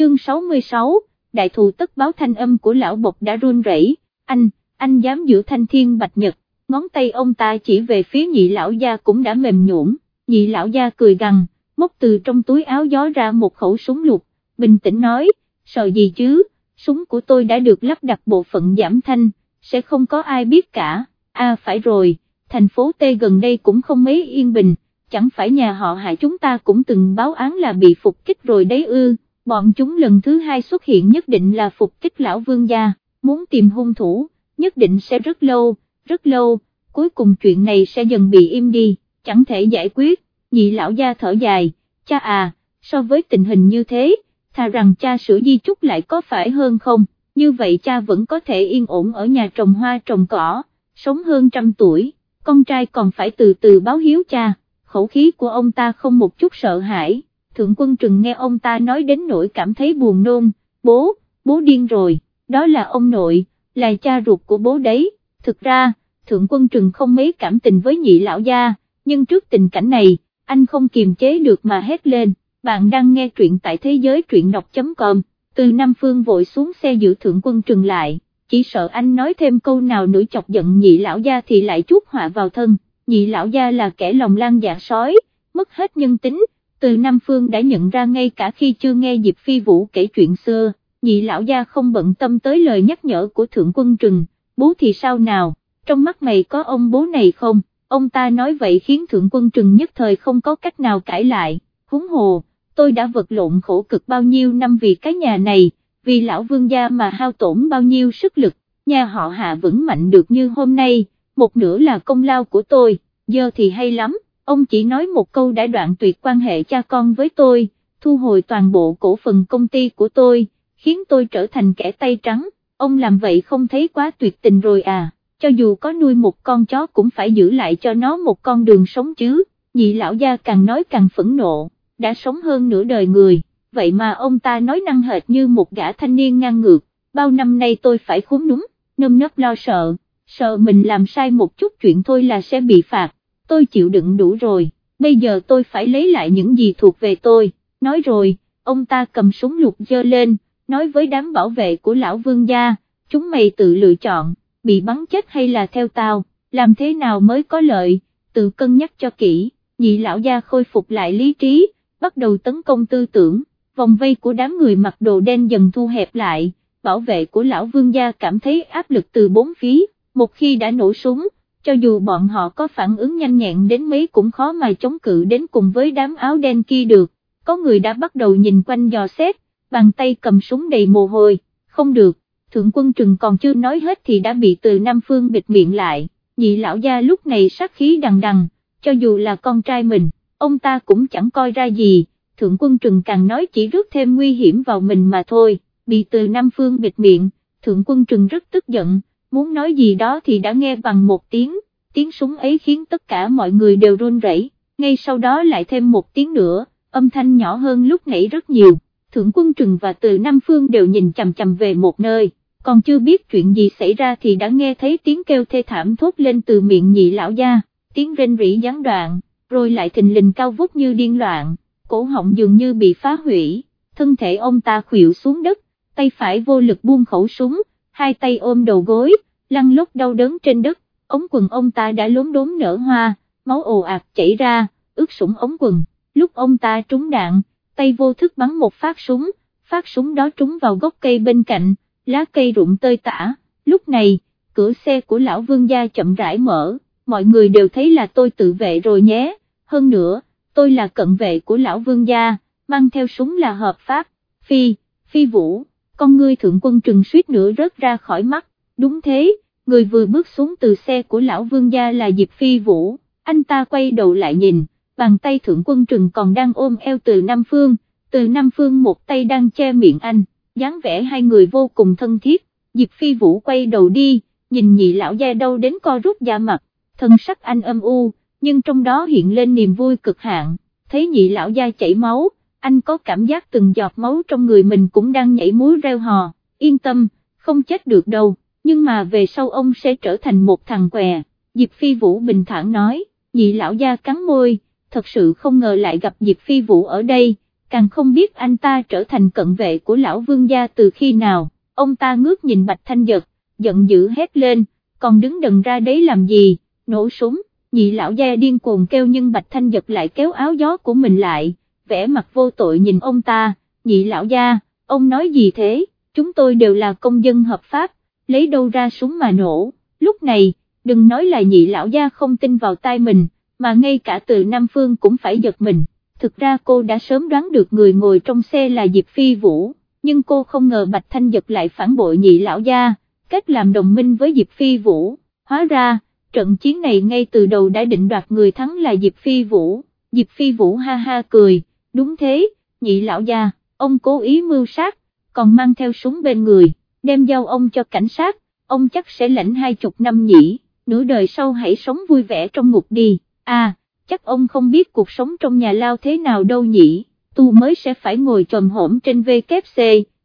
chương 66, đại thù tất báo thanh âm của lão bộc đã run rẩy. anh, anh dám giữ thanh thiên bạch nhật, ngón tay ông ta chỉ về phía nhị lão gia cũng đã mềm nhũn, nhị lão gia cười gằn, móc từ trong túi áo gió ra một khẩu súng lục, bình tĩnh nói, sợ gì chứ, súng của tôi đã được lắp đặt bộ phận giảm thanh, sẽ không có ai biết cả, à phải rồi, thành phố T gần đây cũng không mấy yên bình, chẳng phải nhà họ hại chúng ta cũng từng báo án là bị phục kích rồi đấy ư, bọn chúng lần thứ hai xuất hiện nhất định là phục kích lão vương gia, muốn tìm hung thủ, nhất định sẽ rất lâu, rất lâu, cuối cùng chuyện này sẽ dần bị im đi, chẳng thể giải quyết, nhị lão gia thở dài, cha à, so với tình hình như thế, thà rằng cha sửa di chúc lại có phải hơn không, như vậy cha vẫn có thể yên ổn ở nhà trồng hoa trồng cỏ, sống hơn trăm tuổi, con trai còn phải từ từ báo hiếu cha, khẩu khí của ông ta không một chút sợ hãi, thượng quân trừng nghe ông ta nói đến nỗi cảm thấy buồn nôn, bố, bố điên rồi, đó là ông nội, là cha ruột của bố đấy, thực ra, thượng quân trừng không mấy cảm tình với nhị lão gia, nhưng trước tình cảnh này, anh không kiềm chế được mà hét lên, bạn đang nghe truyện tại thế giới truyện đọc.com, từ Nam Phương vội xuống xe giữ thượng quân trừng lại, chỉ sợ anh nói thêm câu nào nữa chọc giận nhị lão gia thì lại chuốc họa vào thân, nhị lão gia là kẻ lòng lan dạ sói, mất hết nhân tính, từ Nam Phương đã nhận ra ngay cả khi chưa nghe Diệp Phi Vũ kể chuyện xưa, nhị lão gia không bận tâm tới lời nhắc nhở của thượng quân trừng, bố thì sao nào, trong mắt mày có ông bố này không, ông ta nói vậy khiến thượng quân trừng nhất thời không có cách nào cãi lại, húng hồ, tôi đã vật lộn khổ cực bao nhiêu năm vì cái nhà này, vì lão vương gia mà hao tổn bao nhiêu sức lực, nhà họ hạ vững mạnh được như hôm nay, một nửa là công lao của tôi, giờ thì hay lắm, ông chỉ nói một câu đã đoạn tuyệt quan hệ cha con với tôi, thu hồi toàn bộ cổ phần công ty của tôi, khiến tôi trở thành kẻ tay trắng, ông làm vậy không thấy quá tuyệt tình rồi à cho dù có nuôi một con chó cũng phải giữ lại cho nó một con đường sống chứ, nhị lão gia càng nói càng phẫn nộ, đã sống hơn nửa đời người, vậy mà ông ta nói năng hệt như một gã thanh niên ngang ngược, bao năm nay tôi phải khốn núm, nâm nấp lo sợ, sợ mình làm sai một chút chuyện thôi là sẽ bị phạt, tôi chịu đựng đủ rồi, bây giờ tôi phải lấy lại những gì thuộc về tôi, nói rồi, ông ta cầm súng lục dơ lên, nói với đám bảo vệ của lão vương gia, chúng mày tự lựa chọn bị bắn chết hay là theo tao, làm thế nào mới có lợi, tự cân nhắc cho kỹ, nhị lão gia khôi phục lại lý trí, bắt đầu tấn công tư tưởng, vòng vây của đám người mặc đồ đen dần thu hẹp lại, bảo vệ của lão vương gia cảm thấy áp lực từ bốn phía, một khi đã nổ súng, cho dù bọn họ có phản ứng nhanh nhẹn đến mấy cũng khó mà chống cự đến cùng với đám áo đen kia được, có người đã bắt đầu nhìn quanh dò xét, bàn tay cầm súng đầy mồ hôi, không được, thượng quân trừng còn chưa nói hết thì đã bị từ Nam Phương bịt miệng lại, nhị lão gia lúc này sát khí đằng đằng, cho dù là con trai mình, ông ta cũng chẳng coi ra gì, thượng quân trừng càng nói chỉ rước thêm nguy hiểm vào mình mà thôi, bị từ Nam Phương bịt miệng, thượng quân trừng rất tức giận, muốn nói gì đó thì đã nghe bằng một tiếng, tiếng súng ấy khiến tất cả mọi người đều run rẩy. ngay sau đó lại thêm một tiếng nữa, âm thanh nhỏ hơn lúc nãy rất nhiều, thượng quân trừng và từ Nam Phương đều nhìn chầm chầm về một nơi. Còn chưa biết chuyện gì xảy ra thì đã nghe thấy tiếng kêu thê thảm thốt lên từ miệng nhị lão gia, tiếng rên rỉ gián đoạn, rồi lại thình lình cao vút như điên loạn, cổ họng dường như bị phá hủy, thân thể ông ta khuỵu xuống đất, tay phải vô lực buông khẩu súng, hai tay ôm đầu gối, lăn lóc đau đớn trên đất, ống quần ông ta đã lốm đốm nở hoa, máu ồ ạt chảy ra, ướt sũng ống quần, lúc ông ta trúng đạn, tay vô thức bắn một phát súng, phát súng đó trúng vào gốc cây bên cạnh, lá cây rụng tơi tả, lúc này, cửa xe của lão vương gia chậm rãi mở, mọi người đều thấy là tôi tự vệ rồi nhé, hơn nữa, tôi là cận vệ của lão vương gia, mang theo súng là hợp pháp, phi, phi vũ, con ngươi thượng quân trừng suýt nữa rớt ra khỏi mắt, đúng thế, người vừa bước xuống từ xe của lão vương gia là Diệp Phi Vũ, anh ta quay đầu lại nhìn, bàn tay thượng quân trừng còn đang ôm eo từ Nam Phương, từ Nam Phương một tay đang che miệng anh dáng vẻ hai người vô cùng thân thiết, Diệp Phi Vũ quay đầu đi, nhìn nhị lão gia đâu đến co rút da mặt, thân sắc anh âm u, nhưng trong đó hiện lên niềm vui cực hạn, thấy nhị lão gia chảy máu, anh có cảm giác từng giọt máu trong người mình cũng đang nhảy múa reo hò, yên tâm, không chết được đâu, nhưng mà về sau ông sẽ trở thành một thằng què, Diệp Phi Vũ bình thản nói, nhị lão gia cắn môi, thật sự không ngờ lại gặp Diệp Phi Vũ ở đây, càng không biết anh ta trở thành cận vệ của lão vương gia từ khi nào, ông ta ngước nhìn Bạch Thanh Giật, giận dữ hét lên, còn đứng đần ra đấy làm gì, nổ súng, nhị lão gia điên cuồng kêu nhưng Bạch Thanh Giật lại kéo áo gió của mình lại, vẻ mặt vô tội nhìn ông ta, nhị lão gia, ông nói gì thế, chúng tôi đều là công dân hợp pháp, lấy đâu ra súng mà nổ, lúc này, đừng nói là nhị lão gia không tin vào tai mình, mà ngay cả từ Nam Phương cũng phải giật mình, thực ra cô đã sớm đoán được người ngồi trong xe là Diệp Phi Vũ, nhưng cô không ngờ Bạch Thanh Giật lại phản bội nhị lão gia, kết làm đồng minh với Diệp Phi Vũ, hóa ra, trận chiến này ngay từ đầu đã định đoạt người thắng là Diệp Phi Vũ, Diệp Phi Vũ ha ha cười, đúng thế, nhị lão gia, ông cố ý mưu sát, còn mang theo súng bên người, đem giao ông cho cảnh sát, ông chắc sẽ lãnh hai chục năm nhỉ, nửa đời sau hãy sống vui vẻ trong ngục đi, à, chắc ông không biết cuộc sống trong nhà lao thế nào đâu nhỉ, tu mới sẽ phải ngồi trồm hổm trên VKC,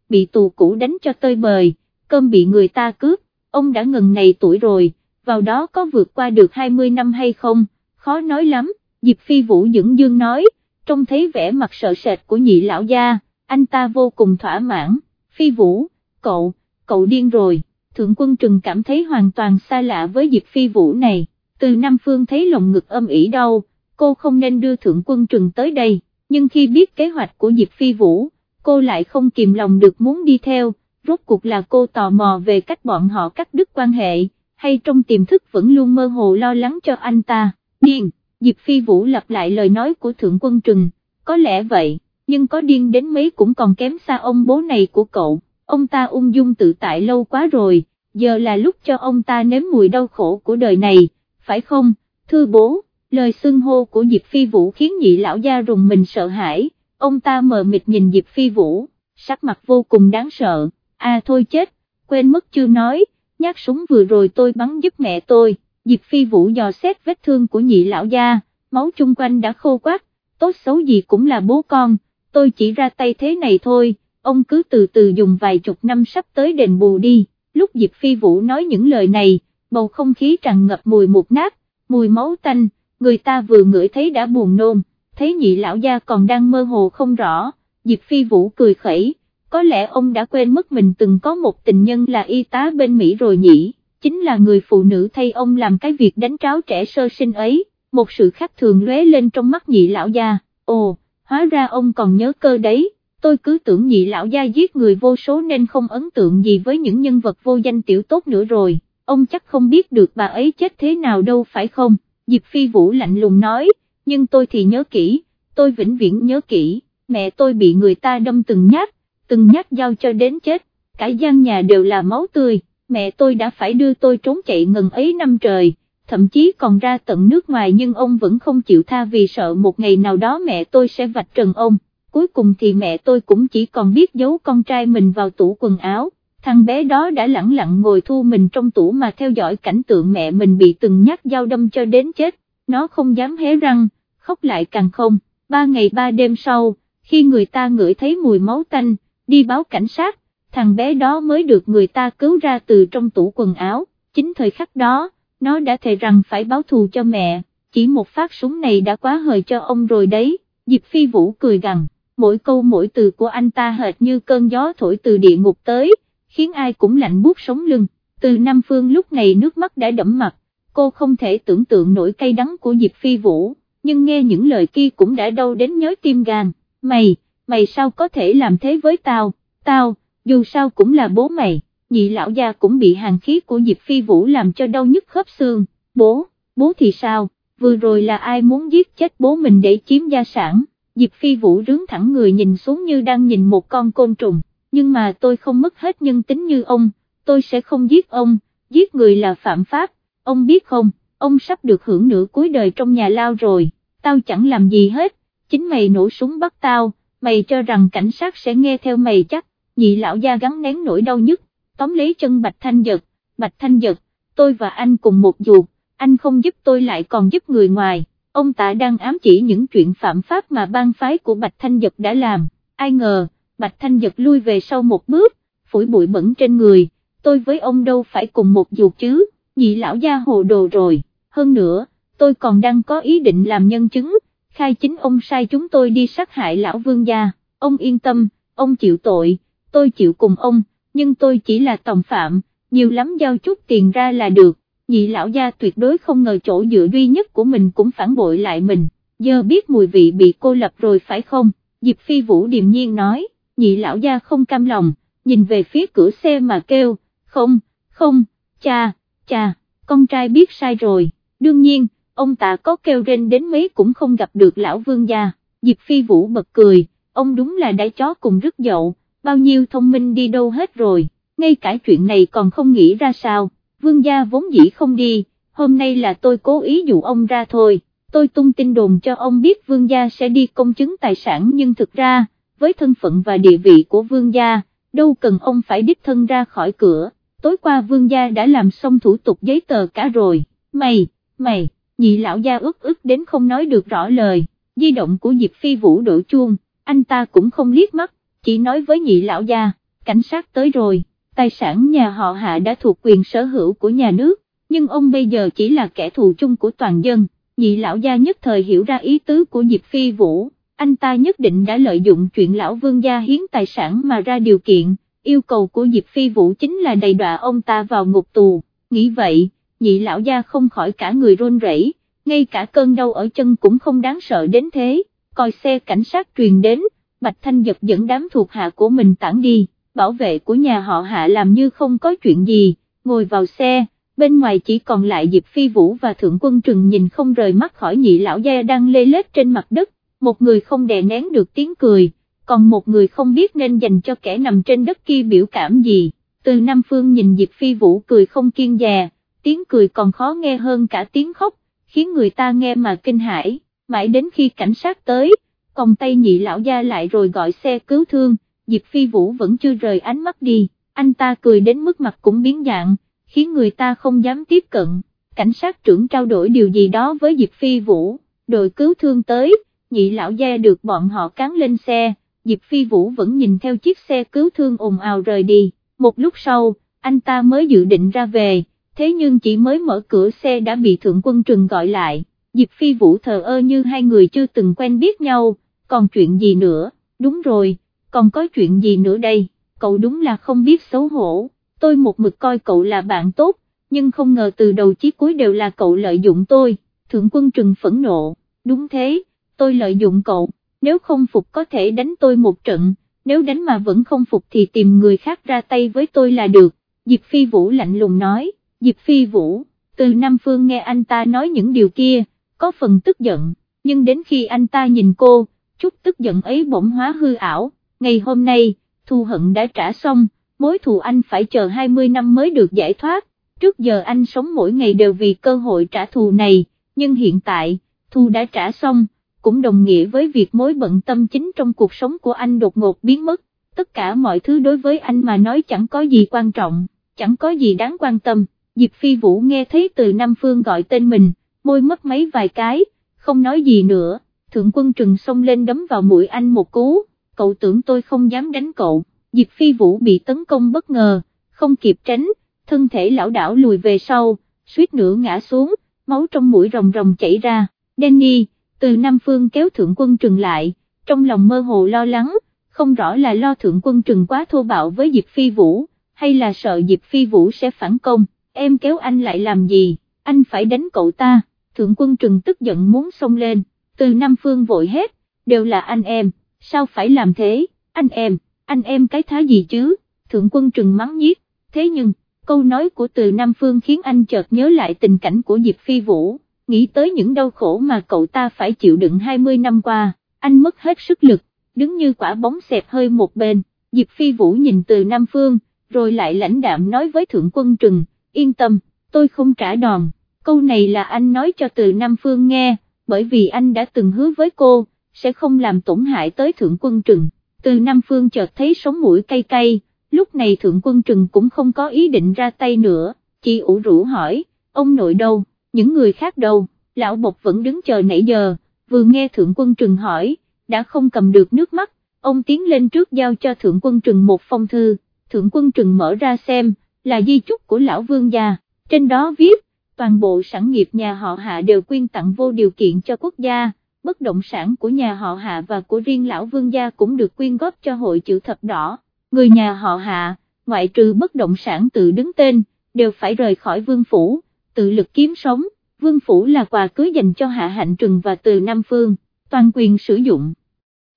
bị tù cũ đánh cho tơi bời, cơm bị người ta cướp, ông đã ngần này tuổi rồi, vào đó có vượt qua được 20 năm hay không, khó nói lắm, Diệp Phi Vũ dưỡng dương nói, trông thấy vẻ mặt sợ sệt của nhị lão gia, anh ta vô cùng thỏa mãn, Phi Vũ, cậu, cậu điên rồi, Thượng quân Trừng cảm thấy hoàn toàn xa lạ với Diệp Phi Vũ này, từ Nam Phương thấy lồng ngực âm ỉ đau, cô không nên đưa Thượng quân Trừng tới đây, nhưng khi biết kế hoạch của Diệp Phi Vũ, cô lại không kìm lòng được muốn đi theo, rốt cuộc là cô tò mò về cách bọn họ cắt đứt quan hệ, hay trong tiềm thức vẫn luôn mơ hồ lo lắng cho anh ta, điên, Diệp Phi Vũ lặp lại lời nói của Thượng quân Trừng, có lẽ vậy, nhưng có điên đến mấy cũng còn kém xa ông bố này của cậu, ông ta ung dung tự tại lâu quá rồi, giờ là lúc cho ông ta nếm mùi đau khổ của đời này, phải không, thưa bố, lời xưng hô của Diệp Phi Vũ khiến nhị lão gia rùng mình sợ hãi, ông ta mờ mịt nhìn Diệp Phi Vũ, sắc mặt vô cùng đáng sợ, à thôi chết, quên mất chưa nói, nhát súng vừa rồi tôi bắn giúp mẹ tôi, Diệp Phi Vũ dò xét vết thương của nhị lão gia, máu chung quanh đã khô quát, tốt xấu gì cũng là bố con, tôi chỉ ra tay thế này thôi, ông cứ từ từ dùng vài chục năm sắp tới đền bù đi, lúc Diệp Phi Vũ nói những lời này, bầu không khí tràn ngập mùi mục nát, mùi máu tanh, người ta vừa ngửi thấy đã buồn nôn, thấy nhị lão gia còn đang mơ hồ không rõ, Diệp Phi Vũ cười khẩy, có lẽ ông đã quên mất mình từng có một tình nhân là y tá bên Mỹ rồi nhỉ, chính là người phụ nữ thay ông làm cái việc đánh tráo trẻ sơ sinh ấy, một sự khác thường lóe lên trong mắt nhị lão gia, ồ, hóa ra ông còn nhớ cơ đấy, tôi cứ tưởng nhị lão gia giết người vô số nên không ấn tượng gì với những nhân vật vô danh tiểu tốt nữa rồi, ông chắc không biết được bà ấy chết thế nào đâu phải không, Diệp Phi Vũ lạnh lùng nói, nhưng tôi thì nhớ kỹ, tôi vĩnh viễn nhớ kỹ, mẹ tôi bị người ta đâm từng nhát, từng nhát dao cho đến chết, cả gian nhà đều là máu tươi, mẹ tôi đã phải đưa tôi trốn chạy ngần ấy năm trời, thậm chí còn ra tận nước ngoài nhưng ông vẫn không chịu tha vì sợ một ngày nào đó mẹ tôi sẽ vạch trần ông, cuối cùng thì mẹ tôi cũng chỉ còn biết giấu con trai mình vào tủ quần áo, thằng bé đó đã lặng lặng ngồi thu mình trong tủ mà theo dõi cảnh tượng mẹ mình bị từng nhát dao đâm cho đến chết, nó không dám hé răng, khóc lại càng không, ba ngày ba đêm sau, khi người ta ngửi thấy mùi máu tanh, đi báo cảnh sát, thằng bé đó mới được người ta cứu ra từ trong tủ quần áo, chính thời khắc đó, nó đã thề rằng phải báo thù cho mẹ, chỉ một phát súng này đã quá hời cho ông rồi đấy, Diệp Phi Vũ cười gằn, mỗi câu mỗi từ của anh ta hệt như cơn gió thổi từ địa ngục tới, khiến ai cũng lạnh buốt sống lưng, từ Nam Phương lúc này nước mắt đã đẫm mặt, cô không thể tưởng tượng nổi cay đắng của Diệp Phi Vũ, nhưng nghe những lời kia cũng đã đau đến nhói tim gan, mày, mày sao có thể làm thế với tao, tao, dù sao cũng là bố mày, nhị lão gia cũng bị hàng khí của Diệp Phi Vũ làm cho đau nhức khớp xương, bố, bố thì sao, vừa rồi là ai muốn giết chết bố mình để chiếm gia sản, Diệp Phi Vũ rướng thẳng người nhìn xuống như đang nhìn một con côn trùng, nhưng mà tôi không mất hết nhân tính như ông, tôi sẽ không giết ông, giết người là phạm pháp, ông biết không, ông sắp được hưởng nửa cuối đời trong nhà lao rồi, tao chẳng làm gì hết, chính mày nổ súng bắt tao, mày cho rằng cảnh sát sẽ nghe theo mày chắc, nhị lão gia gắn nén nỗi đau nhức, tóm lấy chân Bạch Thanh Giật, Bạch Thanh Giật, tôi và anh cùng một ruột, anh không giúp tôi lại còn giúp người ngoài, ông ta đang ám chỉ những chuyện phạm pháp mà bang phái của Bạch Thanh Giật đã làm, ai ngờ, Bạch Thanh Giật lui về sau một bước, phủi bụi bẩn trên người, tôi với ông đâu phải cùng một ruột chứ, nhị lão gia hồ đồ rồi, hơn nữa, tôi còn đang có ý định làm nhân chứng, khai chính ông sai chúng tôi đi sát hại lão vương gia, ông yên tâm, ông chịu tội, tôi chịu cùng ông, nhưng tôi chỉ là tòng phạm, nhiều lắm giao chút tiền ra là được, nhị lão gia tuyệt đối không ngờ chỗ dựa duy nhất của mình cũng phản bội lại mình, giờ biết mùi vị bị cô lập rồi phải không, Diệp Phi Vũ điềm nhiên nói, nhị lão gia không cam lòng, nhìn về phía cửa xe mà kêu, không, không, cha, cha, con trai biết sai rồi, đương nhiên, ông ta có kêu rên đến mấy cũng không gặp được lão vương gia, Diệp Phi Vũ bật cười, ông đúng là đã chó cùng rất dậu, bao nhiêu thông minh đi đâu hết rồi, ngay cả chuyện này còn không nghĩ ra sao, vương gia vốn dĩ không đi, hôm nay là tôi cố ý dụ ông ra thôi, tôi tung tin đồn cho ông biết vương gia sẽ đi công chứng tài sản nhưng thực ra, với thân phận và địa vị của vương gia, đâu cần ông phải đích thân ra khỏi cửa, tối qua vương gia đã làm xong thủ tục giấy tờ cả rồi, mày, mày, nhị lão gia ức ức đến không nói được rõ lời, di động của Diệp Phi Vũ đổ chuông, anh ta cũng không liếc mắt, chỉ nói với nhị lão gia, cảnh sát tới rồi, tài sản nhà họ hạ đã thuộc quyền sở hữu của nhà nước, nhưng ông bây giờ chỉ là kẻ thù chung của toàn dân, nhị lão gia nhất thời hiểu ra ý tứ của Diệp Phi Vũ, anh ta nhất định đã lợi dụng chuyện lão vương gia hiến tài sản mà ra điều kiện, yêu cầu của Diệp Phi Vũ chính là đầy đọa ông ta vào ngục tù, nghĩ vậy, nhị lão gia không khỏi cả người run rẩy, ngay cả cơn đau ở chân cũng không đáng sợ đến thế, coi xe cảnh sát truyền đến, Bạch Thanh giật dẫn đám thuộc hạ của mình tản đi, bảo vệ của nhà họ hạ làm như không có chuyện gì, ngồi vào xe, bên ngoài chỉ còn lại Diệp Phi Vũ và Thượng Quân Trừng nhìn không rời mắt khỏi nhị lão gia đang lê lết trên mặt đất, một người không đè nén được tiếng cười, còn một người không biết nên dành cho kẻ nằm trên đất kia biểu cảm gì, từ Nam Phương nhìn Diệp Phi Vũ cười không kiên dè, tiếng cười còn khó nghe hơn cả tiếng khóc, khiến người ta nghe mà kinh hãi, mãi đến khi cảnh sát tới, còng tay nhị lão gia lại rồi gọi xe cứu thương, Diệp Phi Vũ vẫn chưa rời ánh mắt đi, anh ta cười đến mức mặt cũng biến dạng, khiến người ta không dám tiếp cận, cảnh sát trưởng trao đổi điều gì đó với Diệp Phi Vũ, đội cứu thương tới, nhị lão gia được bọn họ cán lên xe, Diệp Phi Vũ vẫn nhìn theo chiếc xe cứu thương ồn ào rời đi, một lúc sau, anh ta mới dự định ra về, thế nhưng chỉ mới mở cửa xe đã bị Thượng Quân Trừng gọi lại, Diệp Phi Vũ thờ ơ như hai người chưa từng quen biết nhau, còn chuyện gì nữa, đúng rồi, còn có chuyện gì nữa đây, cậu đúng là không biết xấu hổ, tôi một mực coi cậu là bạn tốt, nhưng không ngờ từ đầu chí cuối đều là cậu lợi dụng tôi, Thượng Quân Trừng phẫn nộ, đúng thế, tôi lợi dụng cậu, nếu không phục có thể đánh tôi một trận, nếu đánh mà vẫn không phục thì tìm người khác ra tay với tôi là được, Diệp Phi Vũ lạnh lùng nói, Diệp Phi Vũ, từ Nam Phương nghe anh ta nói những điều kia, có phần tức giận, nhưng đến khi anh ta nhìn cô, chút tức giận ấy bỗng hóa hư ảo, ngày hôm nay, thù hận đã trả xong, mối thù anh phải chờ 20 năm mới được giải thoát, trước giờ anh sống mỗi ngày đều vì cơ hội trả thù này, nhưng hiện tại, thù đã trả xong, cũng đồng nghĩa với việc mối bận tâm chính trong cuộc sống của anh đột ngột biến mất, tất cả mọi thứ đối với anh mà nói chẳng có gì quan trọng, chẳng có gì đáng quan tâm, Diệp Phi Vũ nghe thấy từ Nam Phương gọi tên mình, môi mất mấy vài cái, không nói gì nữa, thượng quân trừng xông lên đấm vào mũi anh một cú, cậu tưởng tôi không dám đánh cậu, Diệp Phi Vũ bị tấn công bất ngờ, không kịp tránh, thân thể lão đảo lùi về sau, suýt nữa ngã xuống, máu trong mũi rồng rồng chảy ra, Danny, từ Nam Phương kéo thượng quân trừng lại, trong lòng mơ hồ lo lắng, không rõ là lo thượng quân trừng quá thô bạo với Diệp Phi Vũ, hay là sợ Diệp Phi Vũ sẽ phản công, em kéo anh lại làm gì, anh phải đánh cậu ta, thượng quân trừng tức giận muốn xông lên, từ Nam Phương vội hết, đều là anh em, sao phải làm thế, anh em, anh em cái thá gì chứ, thượng quân trừng mắng nhiếc, thế nhưng, câu nói của từ Nam Phương khiến anh chợt nhớ lại tình cảnh của Diệp Phi Vũ. Nghĩ tới những đau khổ mà cậu ta phải chịu đựng 20 năm qua, anh mất hết sức lực, đứng như quả bóng xẹp hơi một bên, Diệp Phi Vũ nhìn từ Nam Phương, rồi lại lãnh đạm nói với Thượng Quân Trừng, yên tâm, tôi không trả đòn, câu này là anh nói cho từ Nam Phương nghe, bởi vì anh đã từng hứa với cô, sẽ không làm tổn hại tới Thượng Quân Trừng, từ Nam Phương chợt thấy sống mũi cay cay, lúc này Thượng Quân Trừng cũng không có ý định ra tay nữa, chỉ ủ rũ hỏi, ông nội đâu? những người khác đâu, lão bộc vẫn đứng chờ nãy giờ, vừa nghe thượng quân trừng hỏi, đã không cầm được nước mắt, ông tiến lên trước giao cho thượng quân trừng một phong thư, thượng quân trừng mở ra xem, là di chúc của lão vương gia, trên đó viết, toàn bộ sản nghiệp nhà họ hạ đều quyên tặng vô điều kiện cho quốc gia, bất động sản của nhà họ Hạ và của riêng lão vương gia cũng được quyên góp cho hội chữ thập đỏ, người nhà họ Hạ, ngoại trừ bất động sản tự đứng tên, đều phải rời khỏi vương phủ, tự lực kiếm sống, vương phủ là quà cưới dành cho Hạ Hạnh Trừng và từ Nam Phương, toàn quyền sử dụng.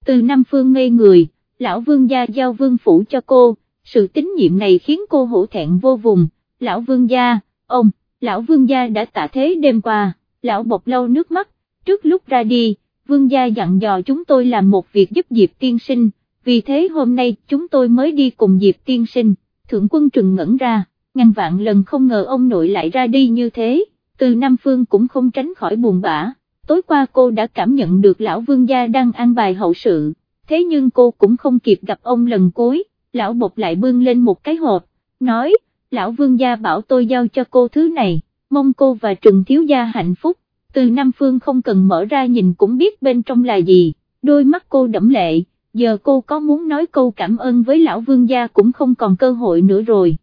Từ Nam Phương ngây người, lão vương gia giao vương phủ cho cô, sự tín nhiệm này khiến cô hổ thẹn vô vùng, lão vương gia, ông, lão vương gia đã tạ thế đêm qua, lão bộc lâu nước mắt, trước lúc ra đi, vương gia dặn dò chúng tôi làm một việc giúp Diệp tiên sinh, vì thế hôm nay chúng tôi mới đi cùng Diệp tiên sinh, thượng quân trừng ngẩn ra, ngàn vạn lần không ngờ ông nội lại ra đi như thế, từ Nam Phương cũng không tránh khỏi buồn bã, tối qua cô đã cảm nhận được lão vương gia đang an bài hậu sự, thế nhưng cô cũng không kịp gặp ông lần cuối, lão bộc lại bưng lên một cái hộp, nói, lão vương gia bảo tôi giao cho cô thứ này, mong cô và Trừng Thiếu Gia hạnh phúc, từ Nam Phương không cần mở ra nhìn cũng biết bên trong là gì, đôi mắt cô đẫm lệ, giờ cô có muốn nói câu cảm ơn với lão vương gia cũng không còn cơ hội nữa rồi.